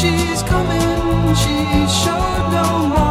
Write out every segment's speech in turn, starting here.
she's coming, she's sure no more.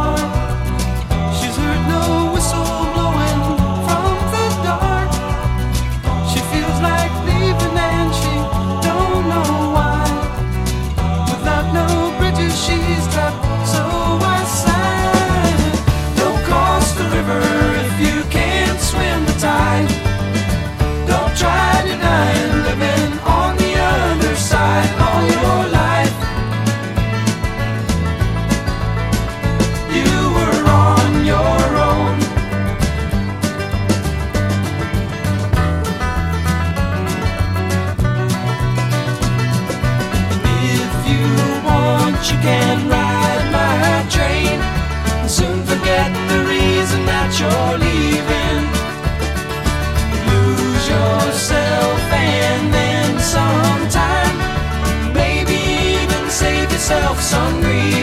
yourself some reason.